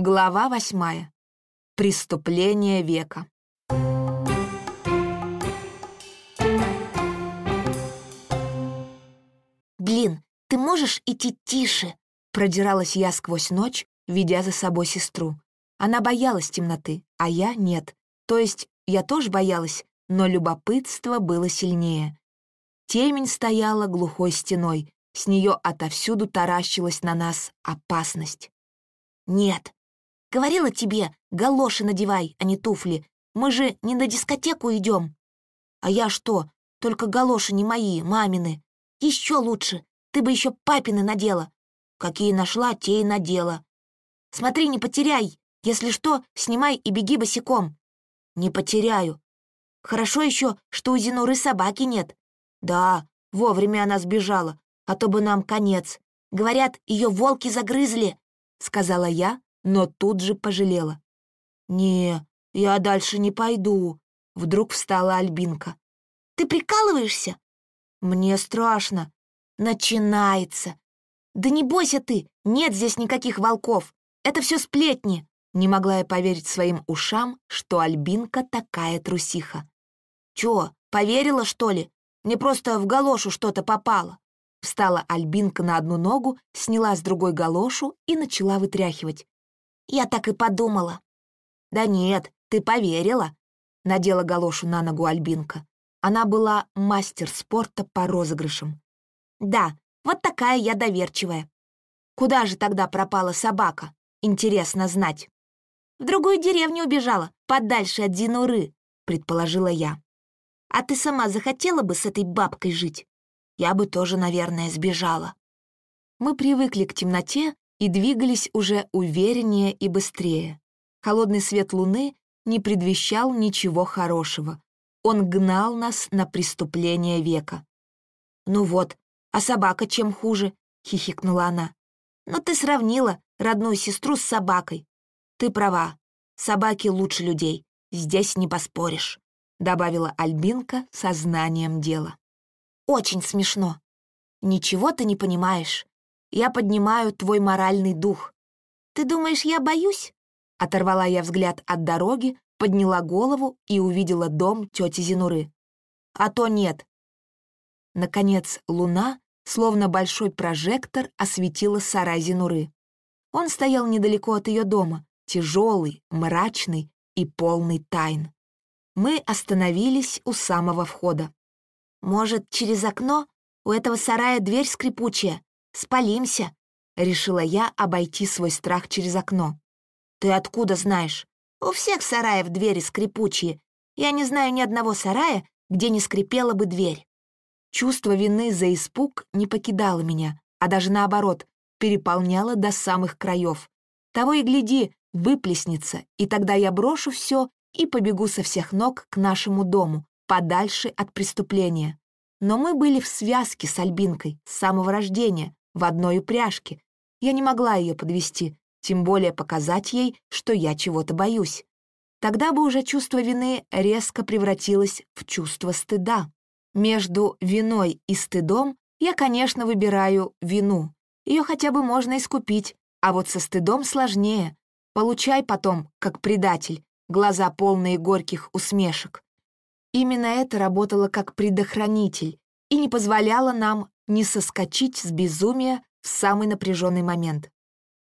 Глава восьмая. Преступление века. «Блин, ты можешь идти тише?» Продиралась я сквозь ночь, ведя за собой сестру. Она боялась темноты, а я — нет. То есть я тоже боялась, но любопытство было сильнее. Темень стояла глухой стеной, с нее отовсюду таращилась на нас опасность. «Нет, говорила тебе, галоши надевай, а не туфли. Мы же не на дискотеку идем. А я что, только галоши не мои, мамины. Еще лучше, ты бы еще папины надела. Какие нашла, те и надела. Смотри, не потеряй. Если что, снимай и беги босиком. Не потеряю. Хорошо еще, что у Зинуры собаки нет. Да, вовремя она сбежала, а то бы нам конец. Говорят, ее волки загрызли, — сказала я, но тут же пожалела. «Не, я дальше не пойду», — вдруг встала Альбинка. «Ты прикалываешься?» «Мне страшно». «Начинается». «Да не бойся ты, нет здесь никаких волков. Это все сплетни». Не могла я поверить своим ушам, что Альбинка такая трусиха. «Чё, поверила, что ли? Мне просто в галошу что-то попало». Встала Альбинка на одну ногу, сняла с другой галошу и начала вытряхивать. «Я так и подумала». «Да нет, ты поверила», — надела галошу на ногу Альбинка. Она была мастер спорта по розыгрышам. «Да, вот такая я доверчивая. Куда же тогда пропала собака? Интересно знать». «В другую деревню убежала, подальше от Зинуры», — предположила я. «А ты сама захотела бы с этой бабкой жить? Я бы тоже, наверное, сбежала». Мы привыкли к темноте и двигались уже увереннее и быстрее. Холодный свет луны не предвещал ничего хорошего. Он гнал нас на преступление века. «Ну вот, а собака чем хуже?» — хихикнула она. «Но ты сравнила родную сестру с собакой. Ты права, собаки лучше людей, здесь не поспоришь», — добавила Альбинка со знанием дела. «Очень смешно. Ничего ты не понимаешь. Я поднимаю твой моральный дух. Ты думаешь, я боюсь?» Оторвала я взгляд от дороги, подняла голову и увидела дом тети Зинуры. «А то нет». Наконец, луна, словно большой прожектор, осветила сарай Зинуры. Он стоял недалеко от ее дома, тяжелый, мрачный и полный тайн. Мы остановились у самого входа. «Может, через окно? У этого сарая дверь скрипучая. Спалимся», — решила я обойти свой страх через окно. «Ты откуда знаешь? У всех сараев двери скрипучие. Я не знаю ни одного сарая, где не скрипела бы дверь». Чувство вины за испуг не покидало меня, а даже наоборот, переполняло до самых краев. Того и гляди, выплеснется, и тогда я брошу все и побегу со всех ног к нашему дому, подальше от преступления. Но мы были в связке с Альбинкой с самого рождения, в одной упряжке. Я не могла ее подвести, тем более показать ей, что я чего-то боюсь. Тогда бы уже чувство вины резко превратилось в чувство стыда. Между виной и стыдом я, конечно, выбираю вину. Ее хотя бы можно искупить, а вот со стыдом сложнее. Получай потом, как предатель, глаза полные горьких усмешек. Именно это работало как предохранитель и не позволяло нам не соскочить с безумия в самый напряженный момент.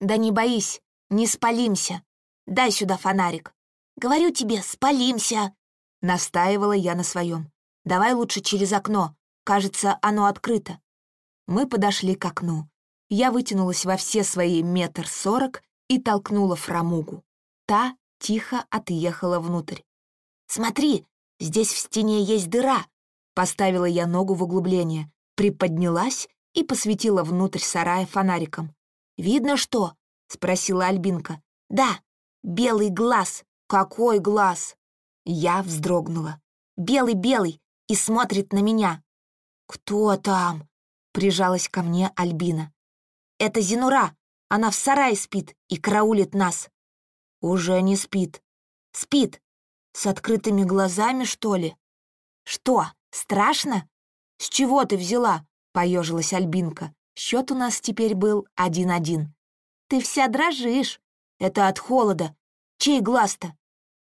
«Да не боись, не спалимся. Дай сюда фонарик. Говорю тебе, спалимся!» Настаивала я на своем. «Давай лучше через окно. Кажется, оно открыто». Мы подошли к окну. Я вытянулась во все свои метр сорок и толкнула фрамугу. Та тихо отъехала внутрь. «Смотри, здесь в стене есть дыра!» Поставила я ногу в углубление, приподнялась и посветила внутрь сарая фонариком. «Видно что?» — спросила Альбинка. «Да, белый глаз». «Какой глаз?» Я вздрогнула. «Белый-белый и смотрит на меня». «Кто там?» — прижалась ко мне Альбина. «Это Зинура. Она в сарае спит и караулит нас». «Уже не спит». «Спит. С открытыми глазами, что ли?» «Что, страшно?» «С чего ты взяла?» — поежилась Альбинка. Счет у нас теперь был один-один. «Ты вся дрожишь. Это от холода. Чей глаз-то?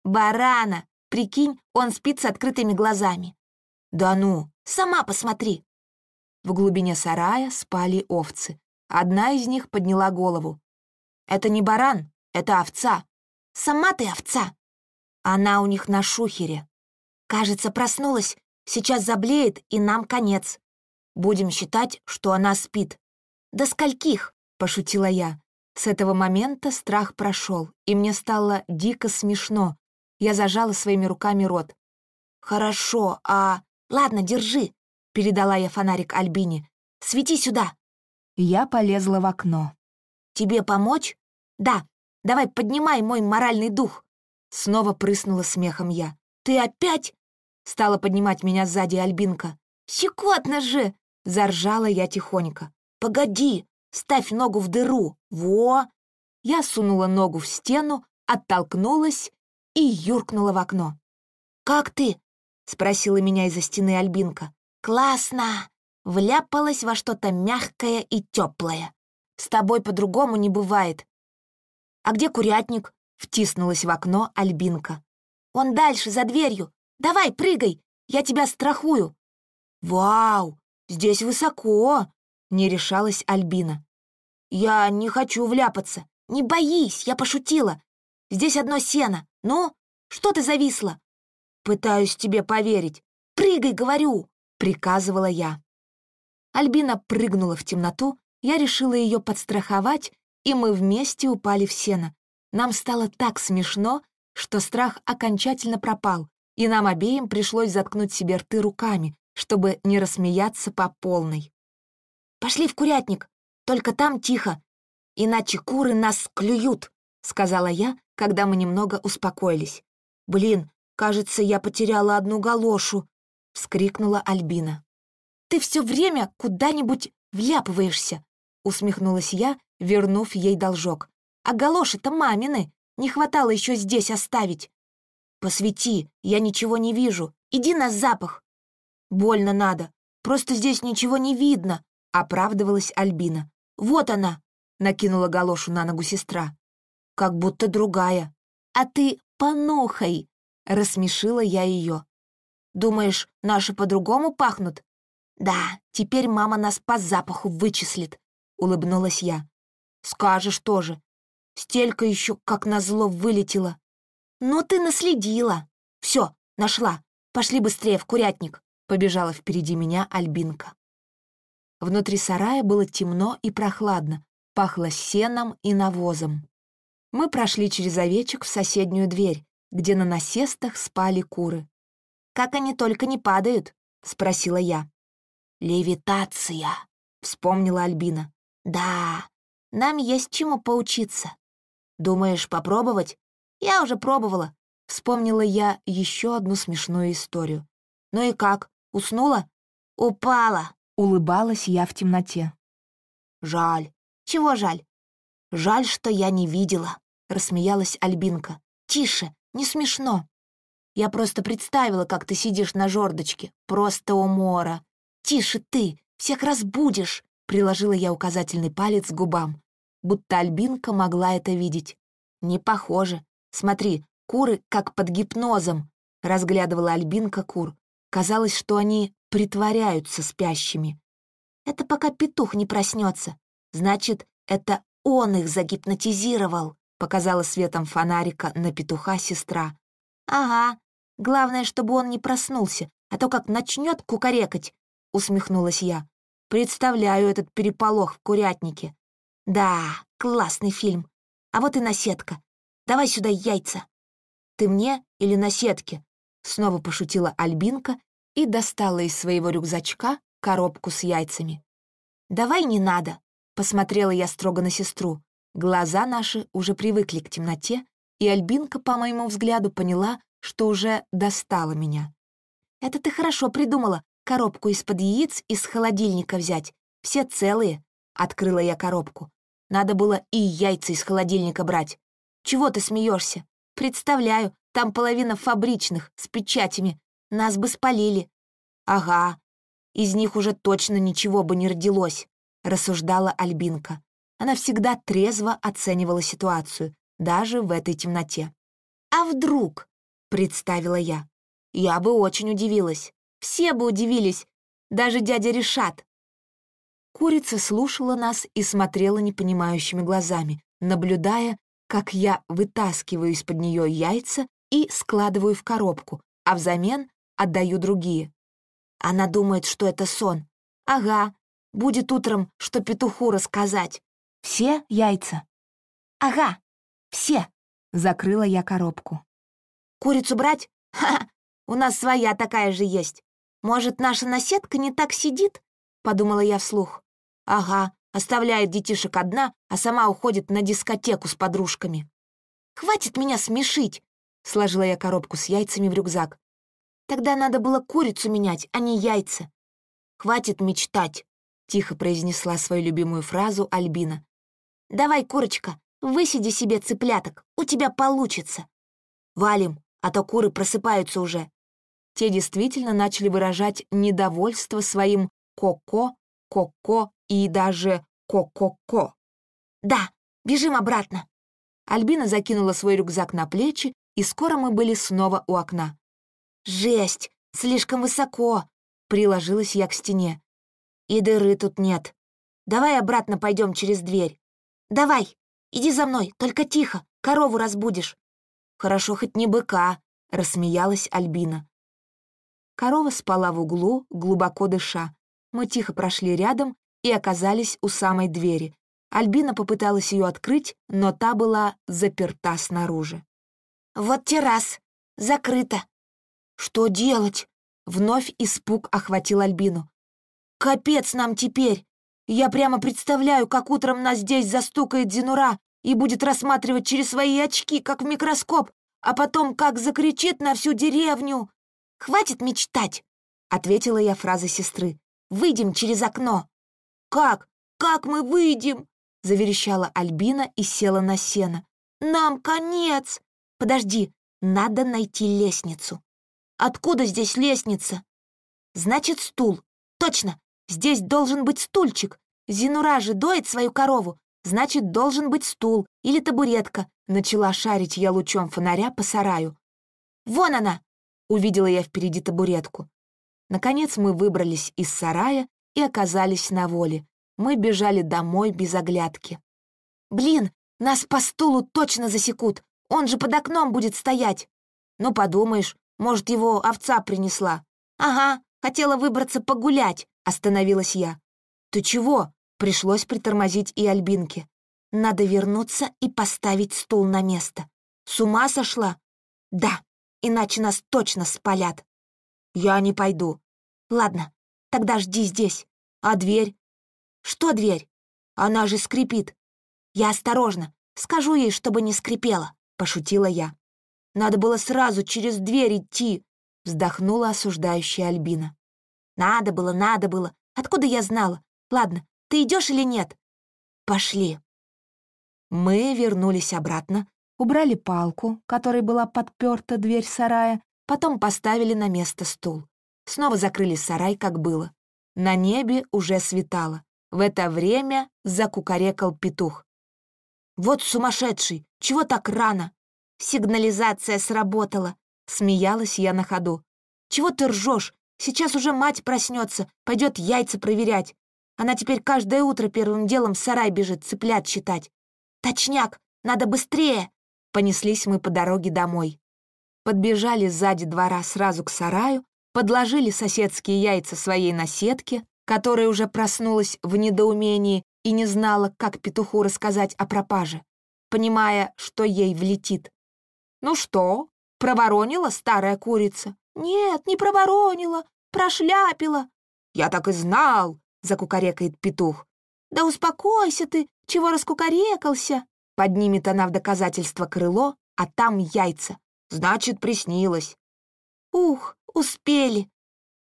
Барана. Прикинь, он спит с открытыми глазами. Да ну, сама посмотри. В глубине сарая спали овцы. Одна из них подняла голову. Это не баран, это овца. Сама ты овца. Она у них на шухере. Кажется, проснулась. Сейчас заблеет, и нам конец. Будем считать, что она спит. До скольких? Пошутила я. С этого момента страх прошел, и мне стало дико смешно. Я зажала своими руками рот. «Хорошо, а... Ладно, держи», — передала я фонарик Альбине. «Свети сюда». Я полезла в окно. «Тебе помочь?» «Да, давай поднимай мой моральный дух!» Снова прыснула смехом я. «Ты опять?» Стала поднимать меня сзади Альбинка. «Щекотно же!» Заржала я тихонько. «Погоди! Ставь ногу в дыру! Во!» Я сунула ногу в стену, оттолкнулась и юркнула в окно. «Как ты?» — спросила меня из-за стены Альбинка. «Классно!» Вляпалась во что-то мягкое и теплое. «С тобой по-другому не бывает. «А где курятник?» — втиснулась в окно Альбинка. «Он дальше, за дверью. Давай, прыгай, я тебя страхую». «Вау, здесь высоко!» — не решалась Альбина. «Я не хочу вляпаться. Не боись, я пошутила. Здесь одно сено. Ну, что ты зависла?» «Пытаюсь тебе поверить. Прыгай, говорю!» — приказывала я. Альбина прыгнула в темноту, я решила ее подстраховать и мы вместе упали в сено. Нам стало так смешно, что страх окончательно пропал, и нам обеим пришлось заткнуть себе рты руками, чтобы не рассмеяться по полной. «Пошли в курятник, только там тихо, иначе куры нас клюют», — сказала я, когда мы немного успокоились. «Блин, кажется, я потеряла одну галошу», — вскрикнула Альбина. «Ты все время куда-нибудь вляпываешься», — усмехнулась я, вернув ей должок. «А галоши-то мамины! Не хватало еще здесь оставить!» «Посвети, я ничего не вижу. Иди на запах!» «Больно надо. Просто здесь ничего не видно», — оправдывалась Альбина. «Вот она!» — накинула галошу на ногу сестра. «Как будто другая. А ты понохай!» — рассмешила я ее. «Думаешь, наши по-другому пахнут?» «Да, теперь мама нас по запаху вычислит», — улыбнулась я. Скажешь тоже. Стелька еще, как назло, вылетела. Ну ты наследила. Все, нашла. Пошли быстрее в курятник. Побежала впереди меня Альбинка. Внутри сарая было темно и прохладно, пахло сеном и навозом. Мы прошли через овечек в соседнюю дверь, где на насестах спали куры. «Как они только не падают?» — спросила я. «Левитация», — вспомнила Альбина. «Да, нам есть чему поучиться. Думаешь, попробовать? Я уже пробовала. Вспомнила я еще одну смешную историю. Ну и как, уснула? Упала. Улыбалась я в темноте. Жаль. Чего жаль? Жаль, что я не видела. Рассмеялась Альбинка. Тише, не смешно. Я просто представила, как ты сидишь на жердочке. Просто умора. Тише ты, всех разбудишь. Приложила я указательный палец к губам будто Альбинка могла это видеть. «Не похоже. Смотри, куры как под гипнозом», — разглядывала Альбинка кур. Казалось, что они притворяются спящими. «Это пока петух не проснется. Значит, это он их загипнотизировал», — показала светом фонарика на петуха сестра. «Ага, главное, чтобы он не проснулся, а то как начнет кукарекать», — усмехнулась я. «Представляю этот переполох в курятнике. Да, классный фильм. А вот и наседка. Давай сюда яйца. Ты мне или наседке? Снова пошутила Альбинка и достала из своего рюкзачка коробку с яйцами. «Давай не надо», — посмотрела я строго на сестру. Глаза наши уже привыкли к темноте, и Альбинка, по моему взгляду, поняла, что уже достала меня. «Это ты хорошо придумала, коробку из-под яиц из холодильника взять. Все целые», — открыла я коробку. Надо было и яйца из холодильника брать. Чего ты смеешься? Представляю, там половина фабричных, с печатями. Нас бы спалили. Ага, из них уже точно ничего бы не родилось, рассуждала Альбинка. Она всегда трезво оценивала ситуацию, даже в этой темноте. «А вдруг?» — представила я. Я бы очень удивилась. Все бы удивились, даже дядя Решат. Курица слушала нас и смотрела непонимающими глазами, наблюдая, как я вытаскиваю из-под нее яйца и складываю в коробку, а взамен отдаю другие. Она думает, что это сон. Ага, будет утром, что петуху рассказать. Все яйца? Ага, все. Закрыла я коробку. Курицу брать? Ха, у нас своя такая же есть. Может, наша наседка не так сидит? Подумала я вслух. Ага, оставляет детишек одна, а сама уходит на дискотеку с подружками. «Хватит меня смешить!» — сложила я коробку с яйцами в рюкзак. «Тогда надо было курицу менять, а не яйца». «Хватит мечтать!» — тихо произнесла свою любимую фразу Альбина. «Давай, курочка, высиди себе цыпляток, у тебя получится». «Валим, а то куры просыпаются уже». Те действительно начали выражать недовольство своим «ко-ко», «ко-ко» и даже «ко-ко-ко». «Да, бежим обратно». Альбина закинула свой рюкзак на плечи, и скоро мы были снова у окна. «Жесть! Слишком высоко!» — приложилась я к стене. «И дыры тут нет. Давай обратно пойдем через дверь». «Давай! Иди за мной, только тихо, корову разбудишь». «Хорошо, хоть не быка», — рассмеялась Альбина. Корова спала в углу, глубоко дыша. Мы тихо прошли рядом и оказались у самой двери. Альбина попыталась ее открыть, но та была заперта снаружи. «Вот террас, закрыто». «Что делать?» Вновь испуг охватил Альбину. «Капец нам теперь! Я прямо представляю, как утром нас здесь застукает Зинура и будет рассматривать через свои очки, как в микроскоп, а потом как закричит на всю деревню. «Хватит мечтать!» — ответила я фразой сестры. «Выйдем через окно!» «Как? Как мы выйдем?» — заверещала Альбина и села на сено. «Нам конец!» «Подожди, надо найти лестницу». «Откуда здесь лестница?» «Значит, стул. Точно, здесь должен быть стульчик. Зинура же доит свою корову, значит, должен быть стул или табуретка», — начала шарить я лучом фонаря по сараю. «Вон она!» — увидела я впереди табуретку. Наконец мы выбрались из сарая и оказались на воле. Мы бежали домой без оглядки. «Блин, нас по стулу точно засекут! Он же под окном будет стоять!» «Ну, подумаешь, может, его овца принесла?» «Ага, хотела выбраться погулять», — остановилась я. «Ты чего?» — пришлось притормозить и Альбинке. «Надо вернуться и поставить стул на место. С ума сошла?» «Да, иначе нас точно спалят». «Я не пойду». «Ладно, тогда жди здесь. А дверь?» «Что дверь? Она же скрипит». «Я осторожно. Скажу ей, чтобы не скрипела», — пошутила я. «Надо было сразу через дверь идти», — вздохнула осуждающая Альбина. «Надо было, надо было. Откуда я знала? Ладно, ты идешь или нет?» «Пошли». Мы вернулись обратно, убрали палку, которой была подперта дверь сарая, потом поставили на место стул. Снова закрыли сарай, как было. На небе уже светало. В это время закукарекал петух. «Вот сумасшедший! Чего так рано?» «Сигнализация сработала!» — смеялась я на ходу. «Чего ты ржешь? Сейчас уже мать проснется, пойдет яйца проверять. Она теперь каждое утро первым делом в сарай бежит цыплят считать. Точняк, надо быстрее!» Понеслись мы по дороге домой. Подбежали сзади двора сразу к сараю, подложили соседские яйца своей наседке, которая уже проснулась в недоумении и не знала, как петуху рассказать о пропаже, понимая, что ей влетит. «Ну что, проворонила старая курица?» «Нет, не проворонила, прошляпила». «Я так и знал», — закукарекает петух. «Да успокойся ты, чего раскукарекался?» Поднимет она в доказательство крыло, а там яйца. Значит, приснилось. «Ух, успели!»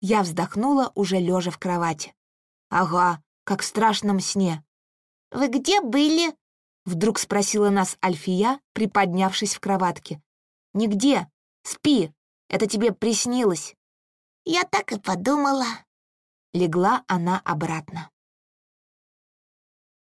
Я вздохнула, уже лежа в кровати. «Ага, как в страшном сне». «Вы где были?» Вдруг спросила нас Альфия, приподнявшись в кроватке. «Нигде. Спи. Это тебе приснилось». «Я так и подумала». Легла она обратно.